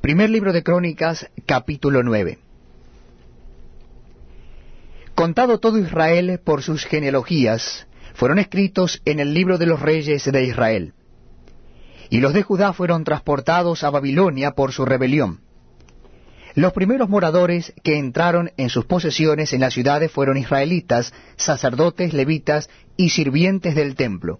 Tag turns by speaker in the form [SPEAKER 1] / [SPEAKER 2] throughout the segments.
[SPEAKER 1] Primer libro de Crónicas, capítulo 9. Contado todo Israel por sus genealogías, fueron escritos en el libro de los reyes de Israel. Y los de Judá fueron transportados a Babilonia por su rebelión. Los primeros moradores que entraron en sus posesiones en las ciudades fueron israelitas, sacerdotes, levitas y sirvientes del templo.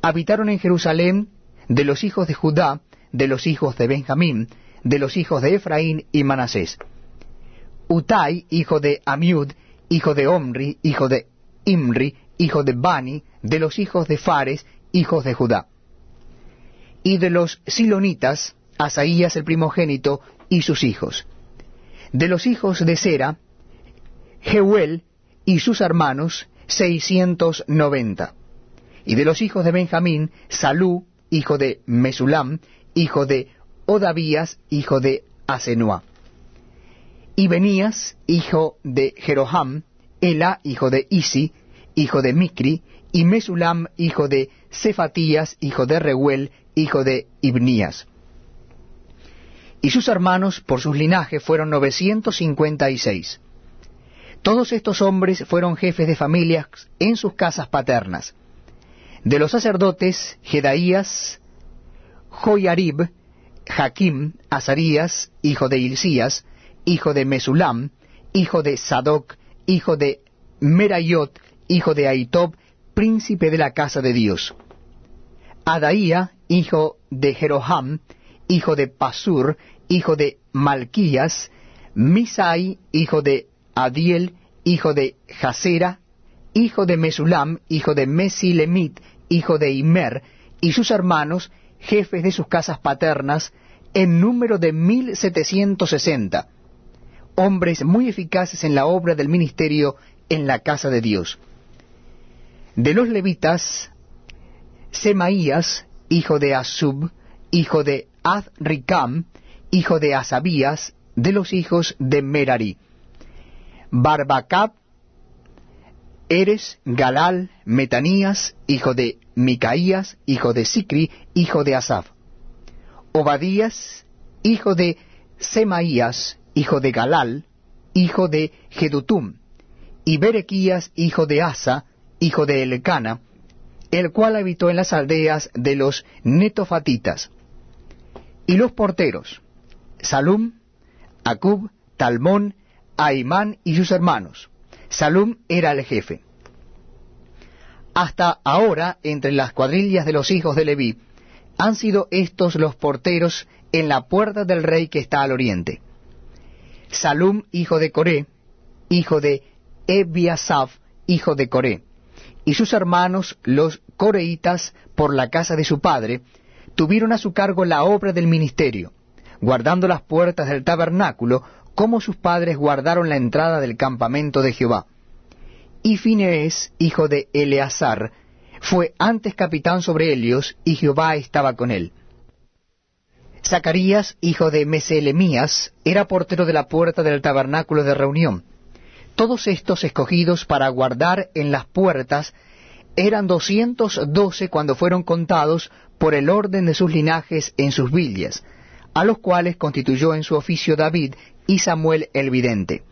[SPEAKER 1] Habitaron en Jerusalén de los hijos de Judá, de los hijos de Benjamín, de los hijos de Efraín y Manasés. Utai, hijo de Amiud, hijo de Omri, hijo de Imri, hijo de Bani, de los hijos de Fares, hijos de Judá. Y de los Silonitas, Asaías el primogénito y sus hijos. De los hijos de Sera, Jeuel y sus hermanos, seiscientos noventa. Y de los hijos de Benjamín, Salú, hijo de Mesulam, hijo de Odavías, hijo de Asenua. Y Benías, hijo de Jeroham, Ela, hijo de Isi, hijo de Micri, y Mesulam, hijo de Cefatías, hijo de Reuel, hijo de Ibnías. Y sus hermanos, por sus linajes, fueron novecientos cincuenta y seis. Todos estos hombres fueron jefes de familias en sus casas paternas. De los sacerdotes, Jedaías, Joyarib, Jaquim, Azarías, hijo de Hilcías, hijo de Mesulam, hijo de Sadoc, hijo de Merayot, hijo de Aitob, príncipe de la casa de Dios. Adaía, hijo de Jeroham, hijo de Pasur, hijo de Malquías, Misai, hijo de Adiel, hijo de Jasera, hijo de Mesulam, hijo de Mesilemit, hijo de Imer, y sus hermanos, jefes de sus casas paternas, en número de mil setecientos sesenta, hombres muy eficaces en la obra del ministerio en la casa de Dios. De los levitas, Semaías, hijo de Asub, hijo de Azricam, hijo de Asabías, de los hijos de Merari. Barbacab, Eres, Galal, Metanías, hijo de Micaías, hijo de Sicri, hijo de Asaf. Obadías, hijo de Semaías, hijo de Galal, hijo de Gedutum, y Berequías, hijo de Asa, hijo de Elcana, el cual habitó en las aldeas de los netofatitas. Y los porteros, Salum, Acub, Talmón, Aimán y sus hermanos, Salum era el jefe. Hasta ahora, entre las cuadrillas de los hijos de Leví, han sido estos los porteros en la puerta del rey que está al oriente. Salum, hijo de Coré, hijo de Ebiasaf, hijo de Coré, y sus hermanos, los coreitas, por la casa de su padre, tuvieron a su cargo la obra del ministerio, guardando las puertas del tabernáculo, como sus padres guardaron la entrada del campamento de Jehová. Y Finees, hijo de Eleazar, fue antes capitán sobre Helios, y Jehová estaba con él. Zacarías, hijo de Meselemías, era portero de la puerta del tabernáculo de reunión. Todos estos escogidos para guardar en las puertas eran doscientos doce cuando fueron contados por el orden de sus linajes en sus villas, a los cuales constituyó en su oficio David, y Samuel el vidente.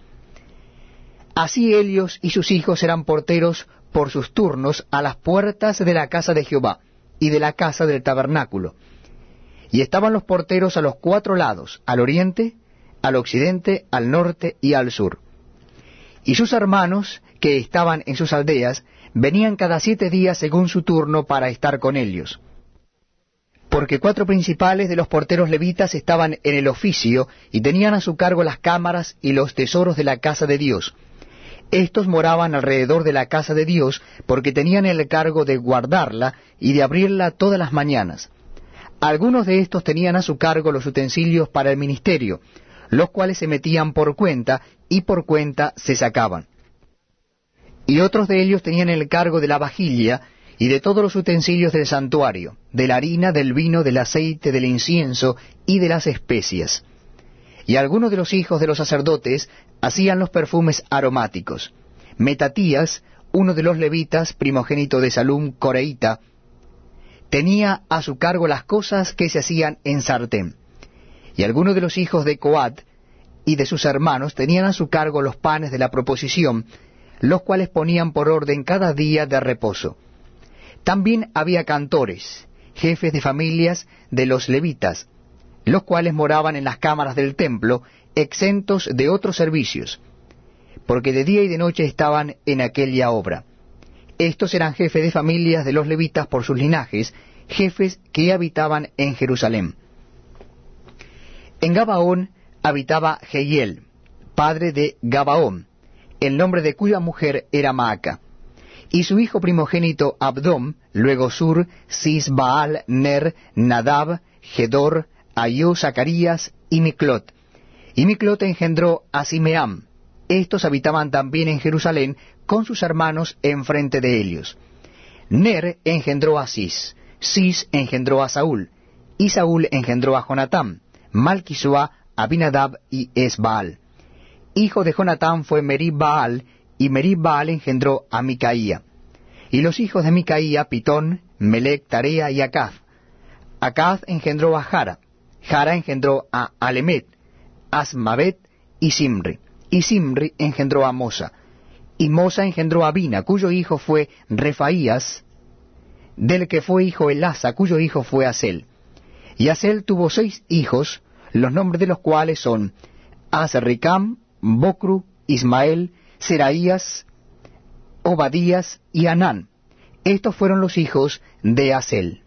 [SPEAKER 1] Así Helios y sus hijos eran porteros por sus turnos a las puertas de la casa de Jehová y de la casa del tabernáculo. Y estaban los porteros a los cuatro lados, al oriente, al occidente, al norte y al sur. Y sus hermanos, que estaban en sus aldeas, venían cada siete días según su turno para estar con ellos porque cuatro principales de los porteros levitas estaban en el oficio y tenían a su cargo las cámaras y los tesoros de la casa de Dios. Estos moraban alrededor de la casa de Dios porque tenían el cargo de guardarla y de abrirla todas las mañanas. Algunos de estos tenían a su cargo los utensilios para el ministerio, los cuales se metían por cuenta y por cuenta se sacaban. Y otros de ellos tenían el cargo de la vajilla, y de todos los utensilios del santuario, de la harina, del vino, del aceite, del incienso y de las especias. Y algunos de los hijos de los sacerdotes hacían los perfumes aromáticos. Metatías, uno de los levitas, primogénito de Salum Coreita, tenía a su cargo las cosas que se hacían en sartén. Y algunos de los hijos de Coat y de sus hermanos tenían a su cargo los panes de la proposición, los cuales ponían por orden cada día de reposo. También había cantores, jefes de familias de los levitas, los cuales moraban en las cámaras del templo, exentos de otros servicios, porque de día y de noche estaban en aquella obra. Estos eran jefes de familias de los levitas por sus linajes, jefes que habitaban en Jerusalén. En Gabaón habitaba Jehiel, padre de Gabaón, el nombre de cuya mujer era Maaca, y su hijo primogénito Abdom, luego Sur, Sisbaal, Ner, Nadab, Gedor, Ayú, Zacarías y Miclot. Y Miclot engendró a Simeam. Estos habitaban también en Jerusalén con sus hermanos enfrente de ellos. Ner engendró a Cis, Cis engendró a Saúl, y Saúl engendró a Jonatán, Malquisua, Abinadab y Esbaal. Hijo de Jonatán fue Merib-Baal, y Merib-Baal engendró a Micaía. Y los hijos de Micaía, Pitón, Melec, Tarea y Acaz. Acaz engendró a Jara, Jara engendró a Alemet, Asmavet y Simri. Y Simri engendró a Mosa. Y Mosa engendró a Bina, cuyo hijo fue Refaías, del que fue hijo Elasa, cuyo hijo fue Asel. Y Asel tuvo seis hijos, los nombres de los cuales son Azricam, Bocru, Ismael, Seraías, Obadías y Anán. Estos fueron los hijos de Asel.